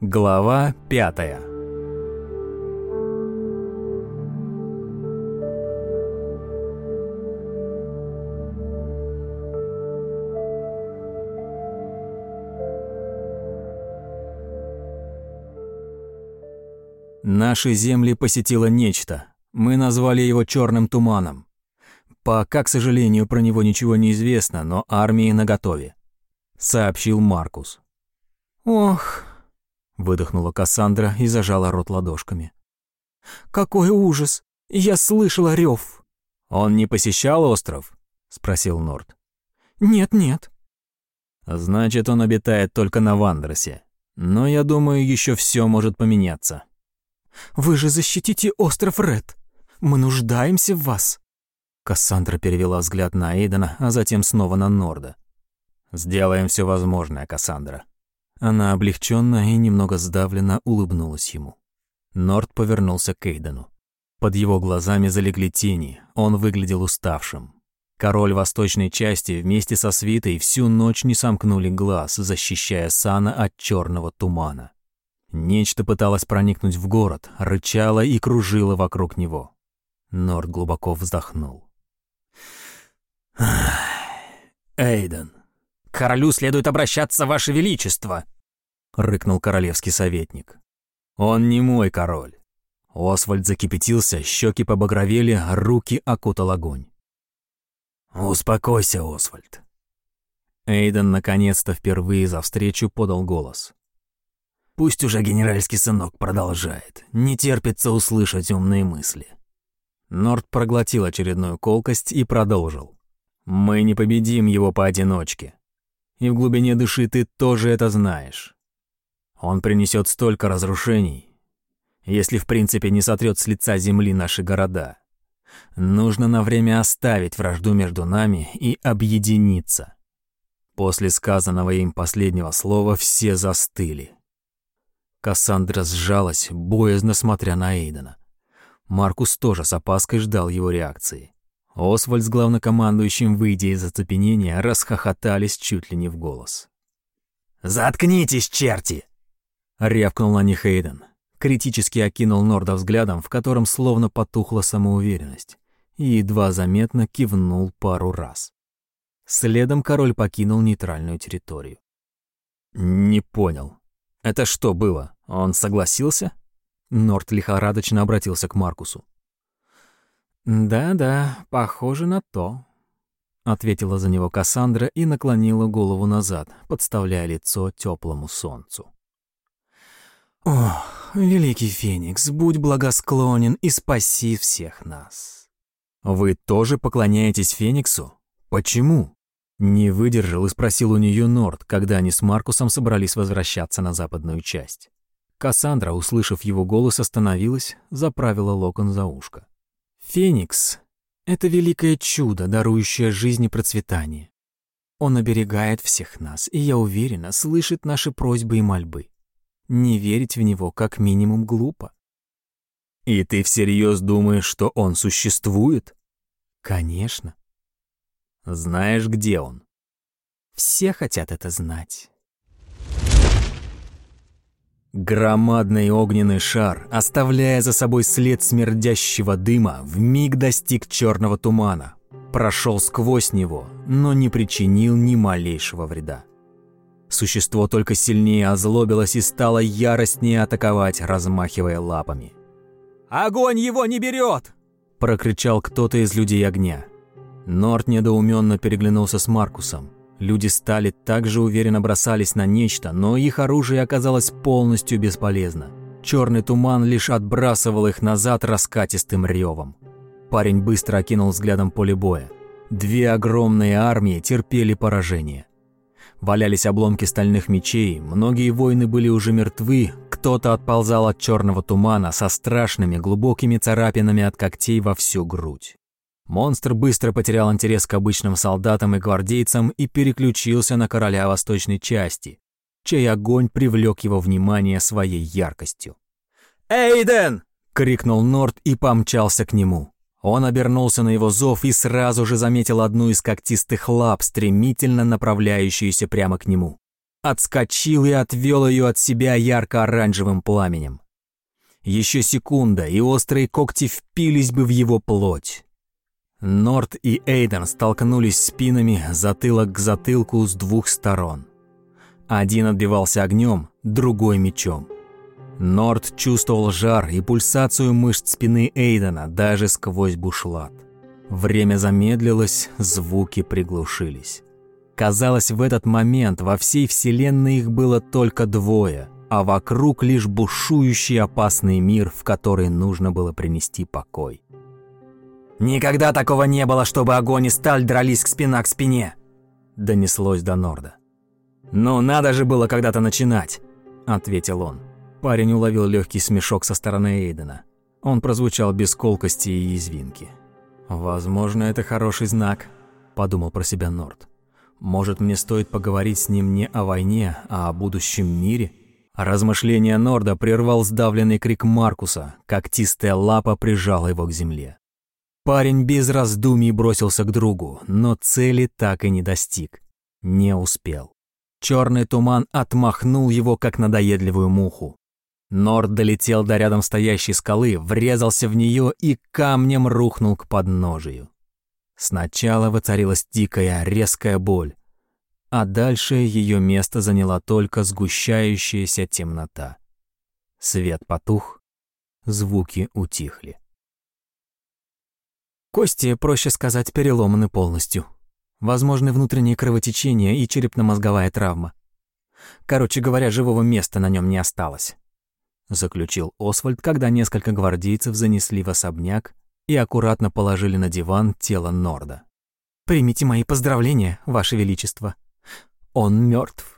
Глава пятая Наши земли посетило нечто. Мы назвали его черным туманом. Пока, к сожалению, про него ничего не известно, но армии наготове, сообщил Маркус. Ох, выдохнула Кассандра и зажала рот ладошками. Какой ужас! Я слышала рев. Он не посещал остров? спросил Норд. Нет, нет. Значит, он обитает только на Вандросе. Но я думаю, еще все может поменяться. Вы же защитите остров Ред. Мы нуждаемся в вас. Кассандра перевела взгляд на Эйдена, а затем снова на Норда. «Сделаем все возможное, Кассандра». Она облегченно и немного сдавленно улыбнулась ему. Норд повернулся к Эйдену. Под его глазами залегли тени, он выглядел уставшим. Король восточной части вместе со свитой всю ночь не сомкнули глаз, защищая Сана от черного тумана. Нечто пыталось проникнуть в город, рычало и кружило вокруг него. Норд глубоко вздохнул. «Эйден, королю следует обращаться, ваше величество!» — рыкнул королевский советник. «Он не мой король». Освальд закипятился, щеки побагровели, руки окутал огонь. «Успокойся, Освальд». Эйден наконец-то впервые за встречу подал голос. Пусть уже генеральский сынок продолжает. Не терпится услышать умные мысли. Норд проглотил очередную колкость и продолжил. «Мы не победим его поодиночке. И в глубине души ты тоже это знаешь. Он принесет столько разрушений, если в принципе не сотрет с лица земли наши города. Нужно на время оставить вражду между нами и объединиться». После сказанного им последнего слова все застыли. Кассандра сжалась, боязно смотря на Эйдена. Маркус тоже с опаской ждал его реакции. Освальд с главнокомандующим, выйдя из оцепенения, расхохотались чуть ли не в голос. «Заткнитесь, черти!» — рявкнул на них Эйден. Критически окинул Норда взглядом, в котором словно потухла самоуверенность, и едва заметно кивнул пару раз. Следом король покинул нейтральную территорию. «Не понял», «Это что было? Он согласился?» Норт лихорадочно обратился к Маркусу. «Да-да, похоже на то», — ответила за него Кассандра и наклонила голову назад, подставляя лицо теплому солнцу. «Ох, великий Феникс, будь благосклонен и спаси всех нас». «Вы тоже поклоняетесь Фениксу? Почему?» Не выдержал и спросил у нее Норд, когда они с Маркусом собрались возвращаться на западную часть. Кассандра, услышав его голос, остановилась, заправила локон за ушко. «Феникс — это великое чудо, дарующее жизнь и процветание. Он оберегает всех нас, и, я уверена, слышит наши просьбы и мольбы. Не верить в него как минимум глупо». «И ты всерьез думаешь, что он существует?» «Конечно. Знаешь, где он? Все хотят это знать. Громадный огненный шар, оставляя за собой след смердящего дыма, вмиг достиг черного тумана, прошел сквозь него, но не причинил ни малейшего вреда. Существо только сильнее озлобилось и стало яростнее атаковать, размахивая лапами. «Огонь его не берет!» – прокричал кто-то из людей огня. Норт недоуменно переглянулся с Маркусом. Люди стали также уверенно бросались на нечто, но их оружие оказалось полностью бесполезно. Черный туман лишь отбрасывал их назад раскатистым ревом. Парень быстро окинул взглядом поле боя. Две огромные армии терпели поражение. Валялись обломки стальных мечей, многие воины были уже мертвы, кто-то отползал от черного тумана со страшными глубокими царапинами от когтей во всю грудь. Монстр быстро потерял интерес к обычным солдатам и гвардейцам и переключился на короля восточной части, чей огонь привлек его внимание своей яркостью. «Эйден!» — крикнул Норд и помчался к нему. Он обернулся на его зов и сразу же заметил одну из когтистых лап, стремительно направляющуюся прямо к нему. отскочил и отвел ее от себя ярко-оранжевым пламенем. Еще секунда, и острые когти впились бы в его плоть. Норт и Эйден столкнулись спинами затылок к затылку с двух сторон. Один отбивался огнем, другой мечом. Норт чувствовал жар и пульсацию мышц спины Эйдена даже сквозь бушлат. Время замедлилось, звуки приглушились. Казалось, в этот момент во всей вселенной их было только двое, а вокруг лишь бушующий опасный мир, в который нужно было принести покой. «Никогда такого не было, чтобы огонь и сталь дрались к спина к спине!» Донеслось до Норда. «Ну, надо же было когда-то начинать!» – ответил он. Парень уловил легкий смешок со стороны Эйдена. Он прозвучал без колкости и язвинки. «Возможно, это хороший знак», – подумал про себя Норд. «Может, мне стоит поговорить с ним не о войне, а о будущем мире?» Размышление Норда прервал сдавленный крик Маркуса, когтистая лапа прижала его к земле. Парень без раздумий бросился к другу, но цели так и не достиг. Не успел. Черный туман отмахнул его, как надоедливую муху. Норд долетел до рядом стоящей скалы, врезался в нее и камнем рухнул к подножию. Сначала воцарилась дикая, резкая боль, а дальше ее место заняла только сгущающаяся темнота. Свет потух, звуки утихли. Кости, проще сказать, переломаны полностью. Возможны внутренние кровотечения и черепно-мозговая травма. Короче говоря, живого места на нем не осталось. Заключил Освальд, когда несколько гвардейцев занесли в особняк и аккуратно положили на диван тело Норда. «Примите мои поздравления, Ваше Величество. Он мертв.